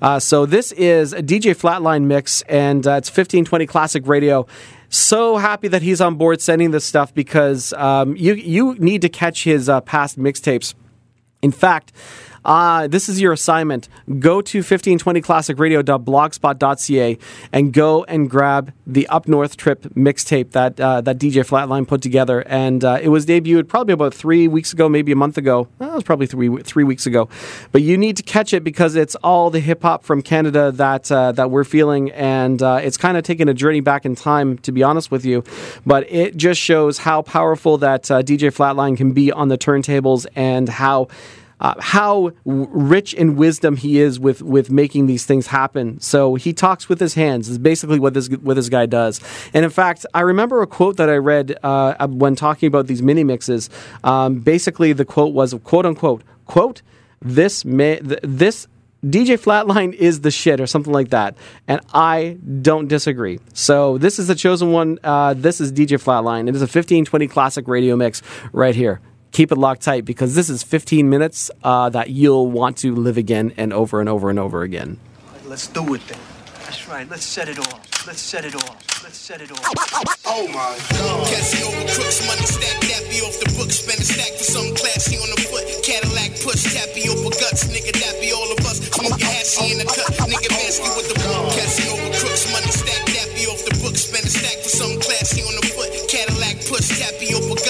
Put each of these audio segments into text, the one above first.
Uh, so this is a DJ Flatline mix, and uh, it's 1520 Classic Radio. So happy that he's on board sending this stuff because um, you you need to catch his uh, past mixtapes. In fact, uh, this is your assignment. Go to 1520classicradio.blogspot.ca and go and grab the Up North Trip mixtape that uh, that DJ Flatline put together. And uh, it was debuted probably about three weeks ago, maybe a month ago. Well, it was probably three three weeks ago. But you need to catch it because it's all the hip hop from Canada that uh, that we're feeling, and uh, it's kind of taking a journey back in time, to be honest with you. But it just shows how powerful that uh, DJ Flatline can be on the turntables and how uh, how rich in wisdom he is with with making these things happen. So he talks with his hands. Is basically what this what this guy does. And in fact, I remember a quote that I read uh, when talking about these mini mixes. Um, basically, the quote was quote unquote quote this th- this DJ Flatline is the shit, or something like that. And I don't disagree. So this is the chosen one. Uh, this is DJ Flatline. It is a 1520 classic radio mix right here. Keep it locked tight because this is 15 minutes uh, that you'll want to live again and over and over and over again. Let's do it then. That's right. Let's set it off. Let's set it off. Let's set it off. Oh my god. Casino with crooks, money stack, dappy off the book, spend a stack for something classy on the foot. Cadillac push, tappy over guts, nigga, that be all of us. Smoking hashi in the cut, nigga, basket with the book. Casino with crooks, money stack, dappy off the book, spend a stack for something classy on the foot. Cadillac push, tappy over guts,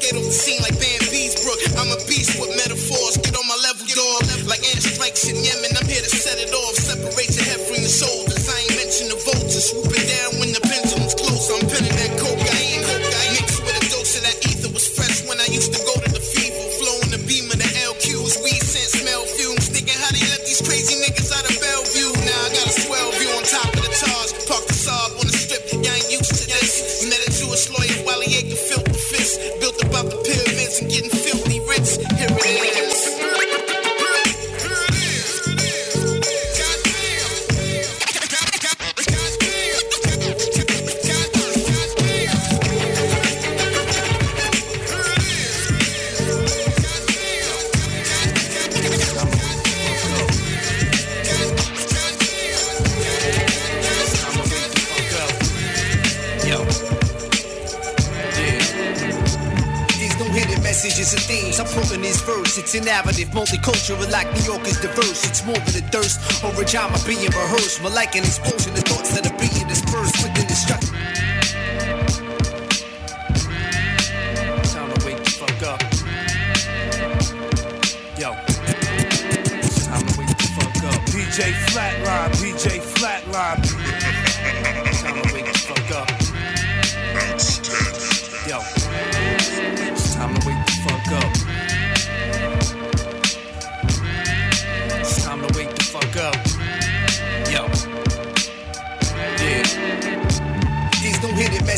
skate off the scene like Van It's more than a thirst or a drama being rehearsed. More like an explosion of thoughts that are being dispersed within destruction. Time to wake the fuck up. Yo. Time to wake the fuck up. DJ Flatline, DJ Flatline.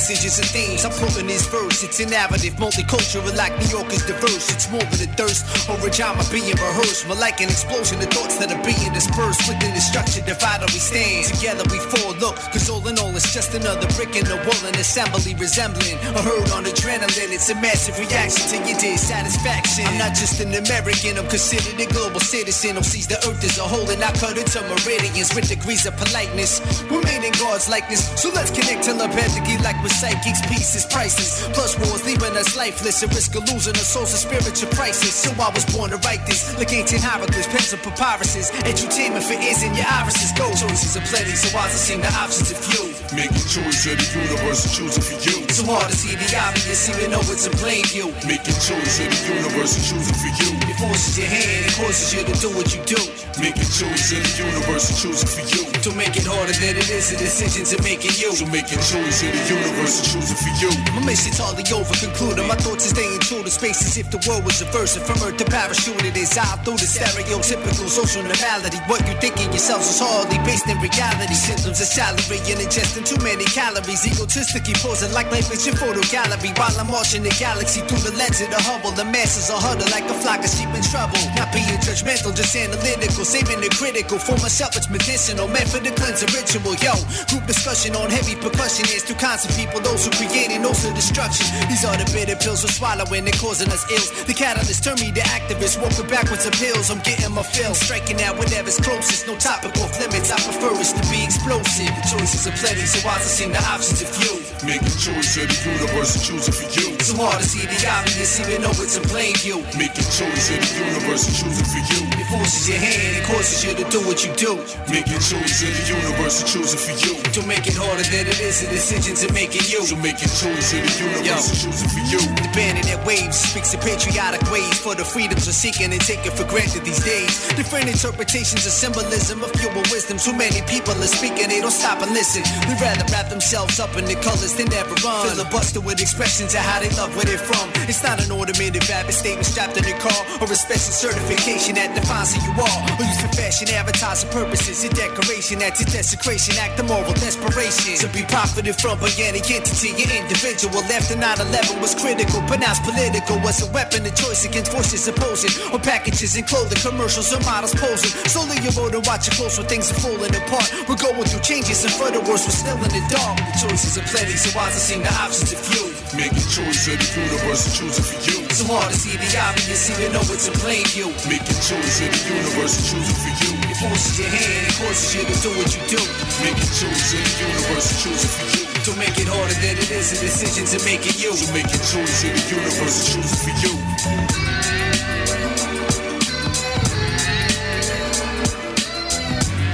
Messages and themes. I'm pulling this verse. It's a narrative, multicultural, like New York is diverse. It's more than a thirst or a drama being rehearsed. More like an explosion of thoughts that are being dispersed. Within the structure divided, we stand. Together we fall. Look, cause all in all, it's just another brick in the wall, an assembly resembling a herd on adrenaline. It's a massive reaction to your dissatisfaction. I'm not just an American, I'm considered a global citizen who sees the earth as a whole and I cut it to meridians with degrees of politeness. We're made in God's likeness, so let's connect telepathically like we're psychics. Peace is priceless. Plus wars leaving us lifeless, a risk of losing our souls in spiritual crisis. So I was born to write this, like ancient hieroglyphs, pencil papyruses, edutainment for ears and your irises. Go choices are plenty, so why does seem the options are few? your choice of the universe is choosing for you. So hard to see the obvious, even though it's in plain view. Making choice of the universe is choosing for you. It forces your hand, it causes you to do what you do. Making choice of the universe is choosing for you. To make it harder than it is, a decision to making you. So making choice of the universe choosing for you. My mission's hardly over, concluding. My thoughts are staying true to space as if the world was reversing from Earth to parachute. It is out through the stereotypical social normality. What you think of yourselves is hardly based in reality. Symptoms of salary and ingesting too many calories. Egotistically posing like life is your photo gallery. While I'm watching the galaxy through the lens of the Hubble, the masses are huddled like a flock of sheep in trouble. Not being judgmental, just analytical, saving the critical. For myself, it's medicinal, meant for the cleanser ritual. Yo, group discussion on heavy percussion is two kinds of people, those who create and those who destruction. These are the bitter pills we're swallowing, they're causing us ills. The catalyst turned me to activist, walking backwards up hills. I'm getting my fill, striking out whatever's closest. No topic off limits, I prefer us to be explosive. The choices are plenty, so why does seem the options of few? Make a choice of the universe is choosing for you. So hard to see the obvious, even though it's in plain view. Make a choice of the universe is choosing for you. It forces your hand, it causes you to do what you do. Make a choice of the universe is choosing for you. Don't make it harder than it is, the decisions are making you. So make a choice of the universe is choosing for you. The bandit that waves speaks in patriotic ways for the freedoms we're seeking and taking for granted these days. Different interpretations of symbolism of pure wisdom. Too many people are speaking, they don't stop and listen. They'd rather wrap themselves up in the colors than ever run. Filibuster with expressions of how they love where they're from. It's not an automated vapid statement strapped in your car or a special certification that defines who you are. Or used for fashion, advertising purposes, a decoration that's a desecration, act of moral desperation. To be profited from by entity, your individual after 9-11 was critical, pronounced political was a weapon of choice against forces opposing. Or packages and clothing, commercials or models posing. Slowly you vote and watch it close when things are falling apart. We're going through changes and for the worse, we're still in the dark. The choices are plenty, so why does it seem the options are few? Make a choice of the universe is choosing for you. So hard to see the obvious, even though it's a plain view. Make a choice of the universe is choosing for you. It forces your hand, it causes you to do what you do. Make a choice of the universe is choosing for you. Don't make it harder than it is, the decisions are making you. So make a choice of the universe is choosing for you.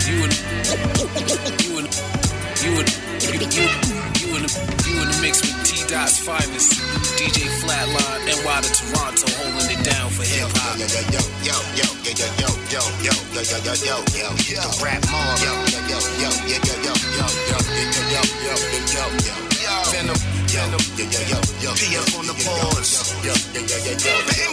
You in, you in, you in, you, you, you in, the, you in the mix with T Dot's finest, DJ Flatline, NY to Toronto, holding it down for hip hop. yo, yo, yo, yo, yo, yo, yo, yo, yo, yo, yo, yo, yo, the rap mom, yo, yo, yo, yo, yo, yo, yo, yo, yo, yo, yo, yo, yo, yo, yo, Venom, Venom, yo, yo, yo, yo, PF on the boards. yo, yo, yo, yo, yo,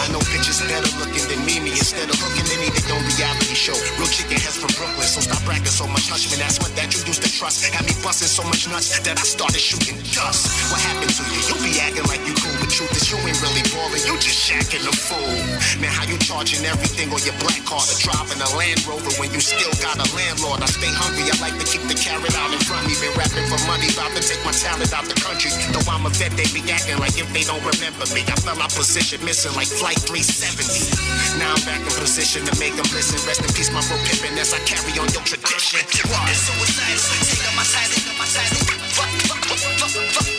I know bitches better looking than Mimi instead of looking at anything on reality show. Real chicken heads from Brooklyn, so stop bragging so much. Hush me, that's what that you used to trust. Had me busting so much nuts that I started shooting dust. You just shacking a fool. Man, how you charging everything on your black card or driving a Land Rover when you still got a landlord? I stay hungry. I like to keep the carrot out in front me. Been rapping for money, about to take my talent out the country. Though I'm a vet, they be acting like if they don't remember me. I fell out position, missing like flight 370. Now I'm back in position to make them listen. Rest in peace, my bro Pippin, as I carry on your tradition. It's suicide, take up my title, up my fuck,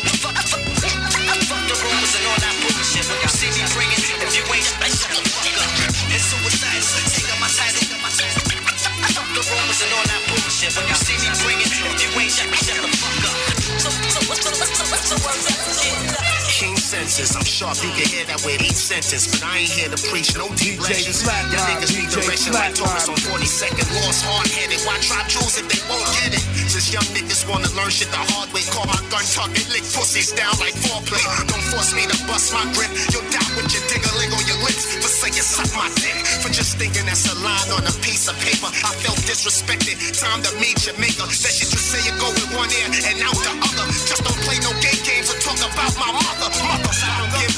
senses, I'm sharp, you can hear that with each sentence. But I ain't here to preach no deep DJ lectures. Y'all niggas need direction like Thomas on 42nd. Lost, hard headed. Why try choose if they won't get it? Since young niggas wanna learn shit the hard way, call my gun tuck and lick pussies down like foreplay. Don't force me to bust my grip. You'll die with your ding-a-ling on your lips for saying suck my dick. For just thinking that's a line on a piece of paper. I felt disrespected. Time to meet your maker. That shit you say you go with one ear and out the other. Just don't play no gay games or talk about my mother. Mother,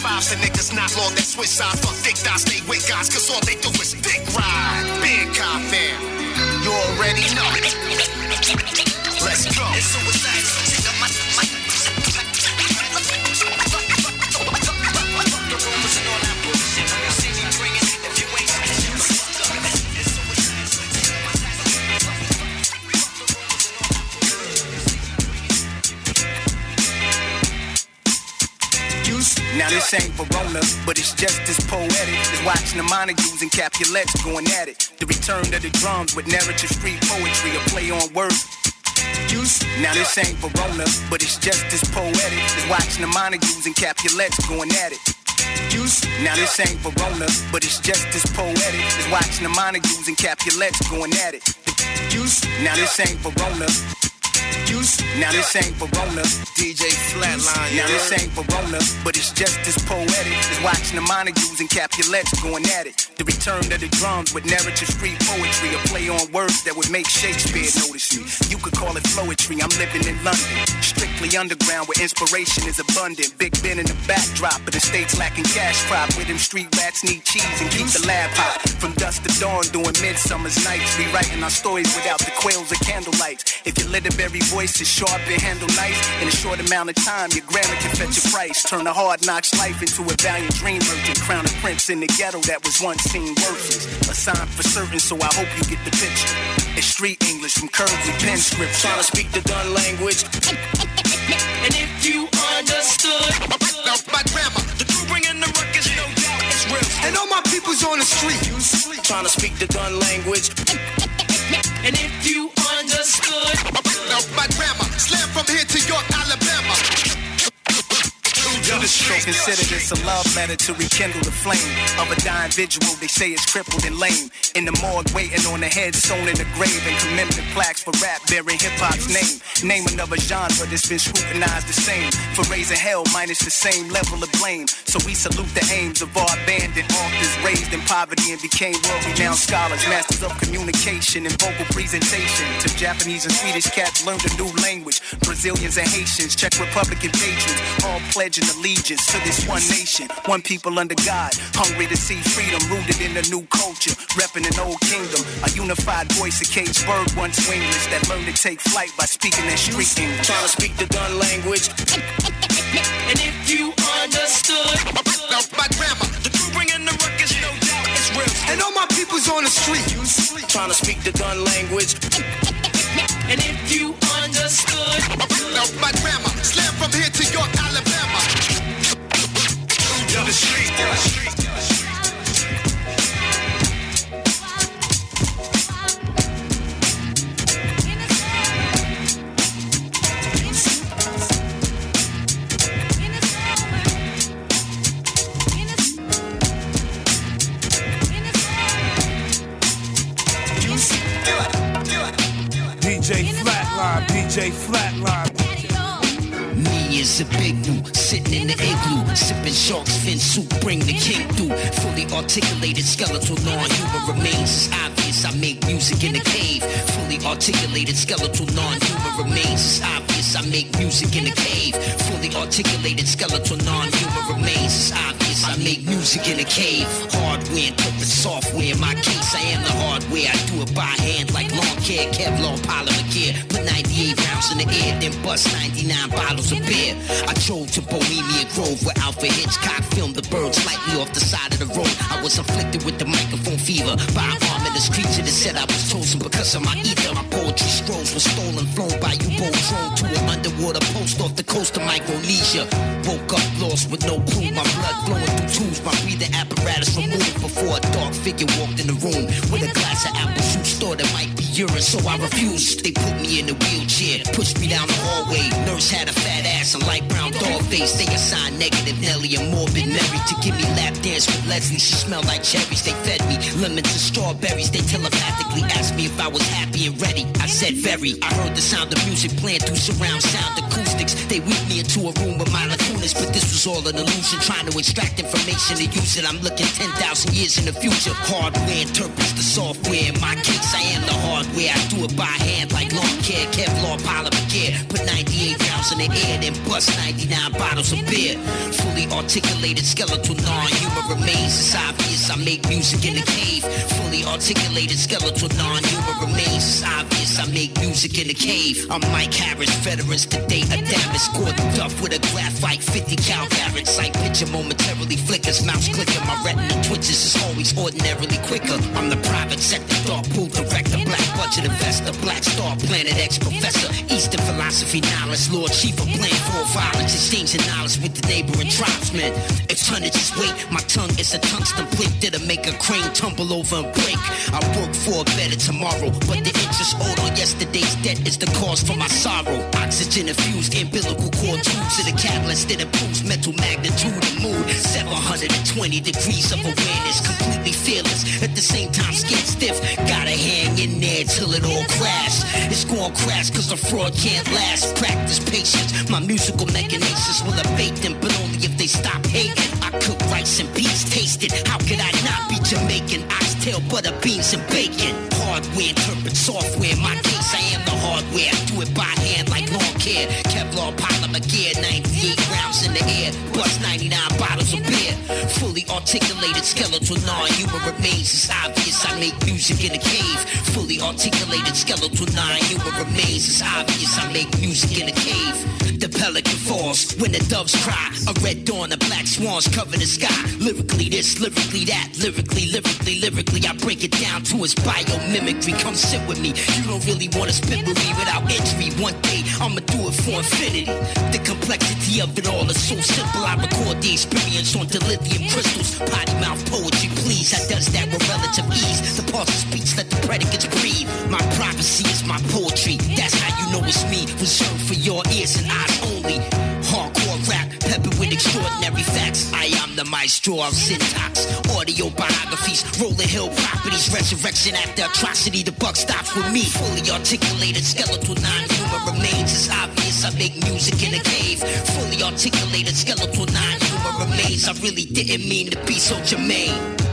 Vibes to niggas not law that switch sides. Fuck dick dots, stay with guys, cause all they do is dick ride. Big car fam. You already know. Let's go. Now this ain't Verona, but it's just as poetic as watching the Montagues and Capulets going at it. The return of the drums with narrative street poetry, a play on words. Now this ain't Verona, but it's just as poetic as watching the Montagues and Capulets going at it. Now this ain't Verona, but it's just as poetic as watching the Montagues and Capulets going at it. Now this ain't Verona, Now this ain't Verona. DJ Flatline. Now this ain't Verona, but it's just as poetic as watching the Montagues and Capulets going at it. The return of the drums with narrative street poetry, a play on words that would make Shakespeare notice me. You could call it flowetry. I'm living in London, strictly underground where inspiration is abundant. Big Ben in the backdrop, but the states lacking cash crop. Where them street rats need cheese and keep the lab hot. From dusk to dawn, doing midsummer's nights, rewriting our stories without the quails or candlelights. If your literary voice is sharp and handle nice, in a short amount of time, your grammar can fetch a price. Turn a hard knocks life into a valiant dream merchant. Crown a prince in the ghetto that was once seen worthless. A sign for certain, so I hope you get the picture. It's street English from with pen script. Trying to speak the done language. And if you understood, my grandma, the crew bringing the ruckus, no doubt it's real. and all my people's on the street. Trying to speak the done language. And if you from here to York. Consider this a love letter to rekindle the flame of a dying visual. They say it's crippled and lame. In the morgue, waiting on the head sewn in the grave and commemorative plaques for rap bearing hip hop's name. Name another genre that's been scrutinized the same for raising hell minus the same level of blame. So we salute the aims of our abandoned authors raised in poverty and became world-renowned scholars, masters of communication and vocal presentation. To Japanese and Swedish cats learned a new language. Brazilians and Haitians, Czech Republican patrons, all pledging allegiance to this one nation, one people under God, hungry to see freedom rooted in a new culture, repping an old kingdom, a unified voice, a caged bird once wingless that learned to take flight by speaking that street. Trying to speak the done language. and if you understood, my grandma, the crew bringing the ruckus, no doubt it's real. and all my people's on the street. Trying to speak the done language. And if you understood, Now, my grandma, slam from here to York, Alabama. The street. Sipping shark's fin soup, bring the king through. Fully articulated skeletal non-human remains. It's obvious I make music in the cave. Fully articulated skeletal non-human remains. It's obvious I make music in the cave. Fully articulated skeletal non-human remains. It's obvious I make music in a cave. Hardware, interpret software. In my case, I am the hardware. I do it by hand like lawn care, Kevlar, polymer gear. Put 98 rounds in the air, then bust 99 bottles of beer. I drove to Bohemian Grove where Alfred Hitchcock filmed the birds slightly off the side of the road. I was afflicted with the microphone fever by an ominous creature that said I was chosen because of my ether. My poetry scrolls were stolen, flown by U-boat drone to underwater post off the coast of Micronesia. Woke up lost with no clue, my blood flowing through tubes, my breathing apparatus removed before a dark figure walked in the room with a glass of apple juice. Thought it might be urine, so I refused. They put me in a wheelchair, pushed me down the hallway. Nurse had a fat ass and light brown dog face. They assigned negative Nelly and morbid Mary to give me lap dance with Leslie. She smelled like cherries. They fed me lemons and strawberries. They telepathically asked me if I was happy and ready. I said very. I heard the sound of music playing through surround sound acoustics. They whipped me into a room with my lacunas, but this was all an illusion. Trying to extract information to use it. I'm looking 10,000 years in the future. Hardware interprets the software. In my case, I am the hardware. I do it by hand like lawn care, Kevlar, polymer gear. Put 98 rounds in the air, then bust 99 bottles of beer. Fully articulated skeletal non-human remains. It's obvious I make music in the cave. Fully articulated skeletal non-human remains. It's obvious I make music in the cave. I'm Mike Harris, veterans today. A damage Gordon Duff with a graphite 50 cal carrot. Sight picture momentarily flickers. Mouse clicking. My retina twitches is always ordinarily quicker. I'm the private sector thought pool director. Black budget investor. Black star planet X professor. Eastern philosophy knowledge. Lord chief of plan for violence. Exchanging knowledge with the neighboring tribesmen. It's tonnage's weight. My tongue is a tungsten plate that'll make a crane tumble over and break. I work for a better tomorrow, but the interest owed on yesterday's debt is the cause for my sorrow. Infused umbilical cord tubes in a catalyst that improves mental magnitude and mood. 720 degrees of awareness, completely fearless. At the same time, scared stiff. Gotta hang in there till it all crashes. It's gonna crash, cause a fraud can't last. Practice patience, my musical machinations will abate them, but only if they stop hating. I cook rice and beans, taste it. How could I not be Jamaican? Oxtail, butter, beans, and bacon. Hardware, interpret software. In my case, I am the hardware. Do it by hand like lawn care. Kevlar, polymer gear, 98 rounds in the air. Bust 99 bottles of beer. Fully articulated skeletal non-human remains. It's obvious I make music in a cave. Fully articulated skeletal non-human remains. It's obvious I make music in a cave. The pelican falls when the doves cry. A red dawn, the black swans cover the sky. Lyrically this, lyrically that, lyrically, lyrically, lyrically. I break it down to its biomimicry. Come sit with me. You don't really wanna spit with without injury. One day I'ma do it for infinity. The complexity of it all is so simple. I record the experience on dilithium crystals. Potty mouth poetry, please. I does that with relative ease. The pulse of speech, let the predicates breathe. My privacy is my poetry. That's how you know it's me. Reserved for your ears and eyes only. With extraordinary facts. I am the maestro of syntax. Audio biographies, rolling hill properties, resurrection after atrocity. The buck stops with me. Fully articulated skeletal non-human remains. It's obvious I make music in a cave. Fully articulated skeletal non-human remains. I really didn't mean to be so germane.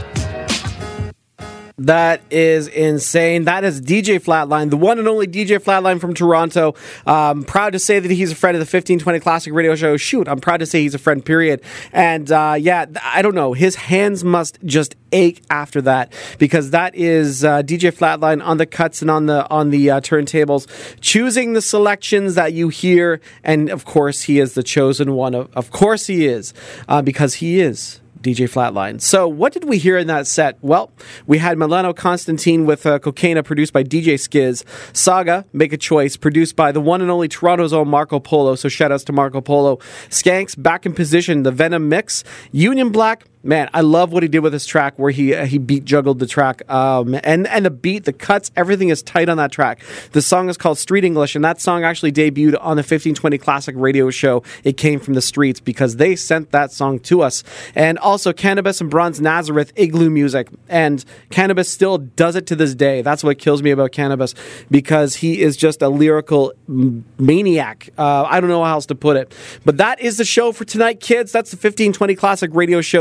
That is insane. That is DJ Flatline, the one and only DJ Flatline from Toronto. Um, proud to say that he's a friend of the 1520 Classic Radio Show. Shoot, I'm proud to say he's a friend, period. And uh, yeah, I don't know. His hands must just ache after that because that is uh, DJ Flatline on the cuts and on the on the uh, turntables, choosing the selections that you hear. And of course, he is the chosen one. Of, of course, he is uh, because he is DJ Flatline. So, what did we hear in that set? Well, we had Milano Constantine with uh, Cocaina, produced by DJ Skizz. Saga, Make a Choice, produced by the one and only Toronto's own Marco Polo. So, shout outs to Marco Polo. Skanks, Back in Position, The Venom Mix. Union Black, man, I love what he did with this track, where he uh, he beat juggled the track, um, and and the beat, the cuts, everything is tight on that track. The song is called Street English, and that song actually debuted on the 1520 Classic Radio Show. It came from the streets because they sent that song to us, and also Canibus and Bronze Nazareth, Igloo Music, and Canibus still does it to this day. That's what kills me about Canibus because he is just a lyrical maniac. Uh, I don't know how else to put it, but that is the show for tonight, kids. That's the 1520 Classic Radio Show.